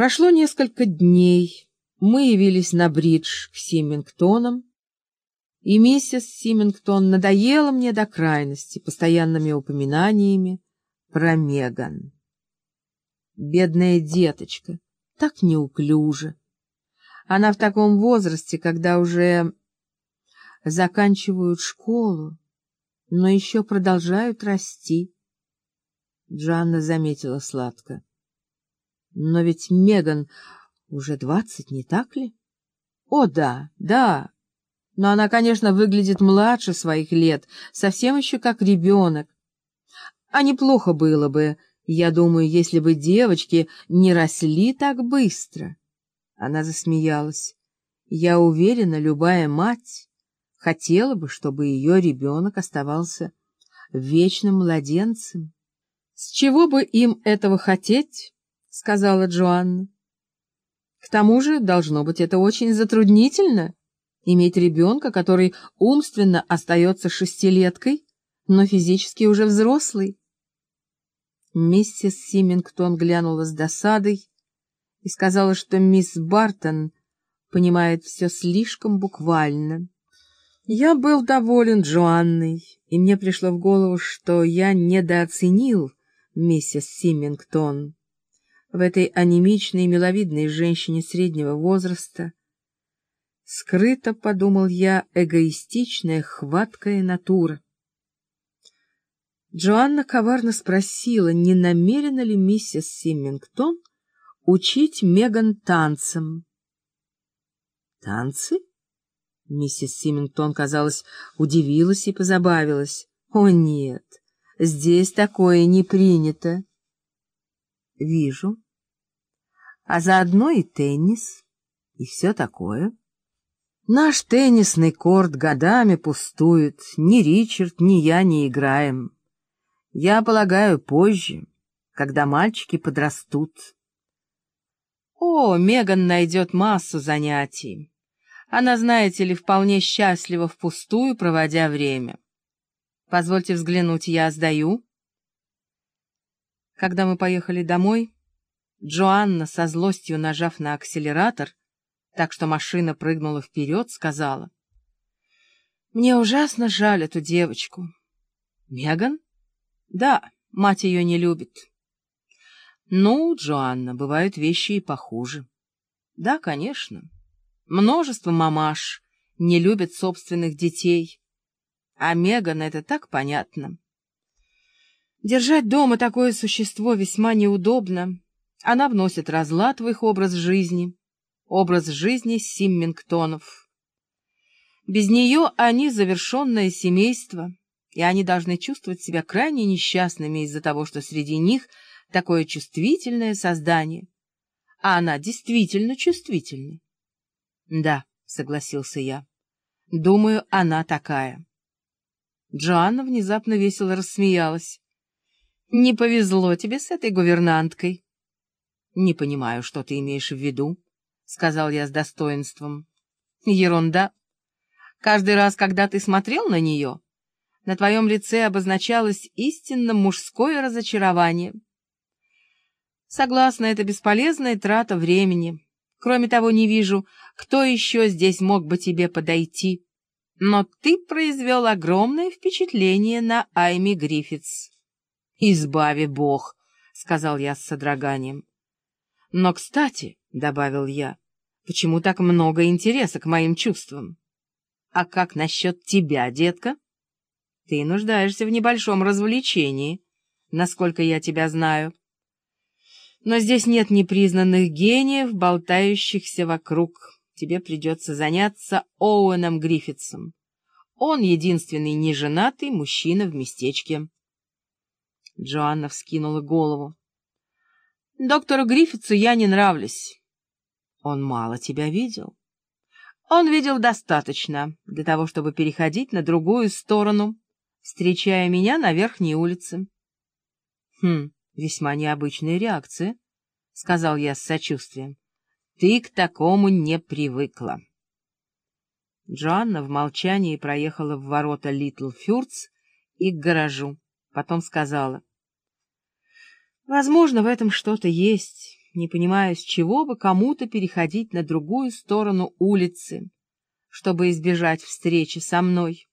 Прошло несколько дней. Мы явились на бридж к Симингтонам, и миссис Симингтон надоела мне до крайности постоянными упоминаниями про Меган. Бедная деточка, так неуклюже. Она в таком возрасте, когда уже заканчивают школу, но еще продолжают расти. Джанна заметила сладко. Но ведь Меган уже двадцать, не так ли? О, да, да. Но она, конечно, выглядит младше своих лет, совсем еще как ребенок. А неплохо было бы, я думаю, если бы девочки не росли так быстро. Она засмеялась. Я уверена, любая мать хотела бы, чтобы ее ребенок оставался вечным младенцем. С чего бы им этого хотеть? — сказала Джоанна. — К тому же, должно быть, это очень затруднительно — иметь ребенка, который умственно остается шестилеткой, но физически уже взрослый. Миссис Симингтон глянула с досадой и сказала, что мисс Бартон понимает все слишком буквально. Я был доволен Джоанной, и мне пришло в голову, что я недооценил миссис Симингтон в этой анемичной миловидной женщине среднего возраста, скрыто, подумал я, эгоистичная, хваткая натура. Джоанна коварно спросила, не намерена ли миссис Симмингтон учить Меган танцам. «Танцы?» Миссис Симмингтон, казалось, удивилась и позабавилась. «О, нет, здесь такое не принято». Вижу. А заодно и теннис, и все такое. Наш теннисный корт годами пустует, ни Ричард, ни я не играем. Я полагаю, позже, когда мальчики подрастут. О, Меган найдет массу занятий. Она, знаете ли, вполне счастлива впустую, проводя время. Позвольте взглянуть, я сдаю. Когда мы поехали домой, Джоанна, со злостью нажав на акселератор, так что машина прыгнула вперед, сказала, «Мне ужасно жаль эту девочку». «Меган?» «Да, мать ее не любит». «Ну, Джоанна, бывают вещи и похуже». «Да, конечно. Множество мамаш не любят собственных детей. А Меган это так понятно». Держать дома такое существо весьма неудобно. Она вносит разлад в их образ жизни, образ жизни Симмингтонов. Без нее они завершенное семейство, и они должны чувствовать себя крайне несчастными из-за того, что среди них такое чувствительное создание. А она действительно чувствительна. Да, согласился я. Думаю, она такая. Джоанна внезапно весело рассмеялась. Не повезло тебе с этой гувернанткой. — Не понимаю, что ты имеешь в виду, — сказал я с достоинством. — Ерунда. Каждый раз, когда ты смотрел на нее, на твоем лице обозначалось истинно мужское разочарование. Согласна, это бесполезная трата времени. Кроме того, не вижу, кто еще здесь мог бы тебе подойти. Но ты произвел огромное впечатление на Айми Гриффитс. «Избави Бог», — сказал я с содроганием. «Но, кстати», — добавил я, — «почему так много интереса к моим чувствам? А как насчет тебя, детка? Ты нуждаешься в небольшом развлечении, насколько я тебя знаю. Но здесь нет непризнанных гениев, болтающихся вокруг. Тебе придется заняться Оуэном Гриффитсом. Он единственный неженатый мужчина в местечке». Джоанна вскинула голову. «Доктору Гриффитсу я не нравлюсь. Он мало тебя видел. Он видел достаточно для того, чтобы переходить на другую сторону, встречая меня на верхней улице». «Хм, весьма необычная реакция», — сказал я с сочувствием. «Ты к такому не привыкла». Джоанна в молчании проехала в ворота Литл Фюрц и к гаражу. Потом сказала — Возможно, в этом что-то есть. не понимаю, с чего бы кому-то переходить на другую сторону улицы, чтобы избежать встречи со мной.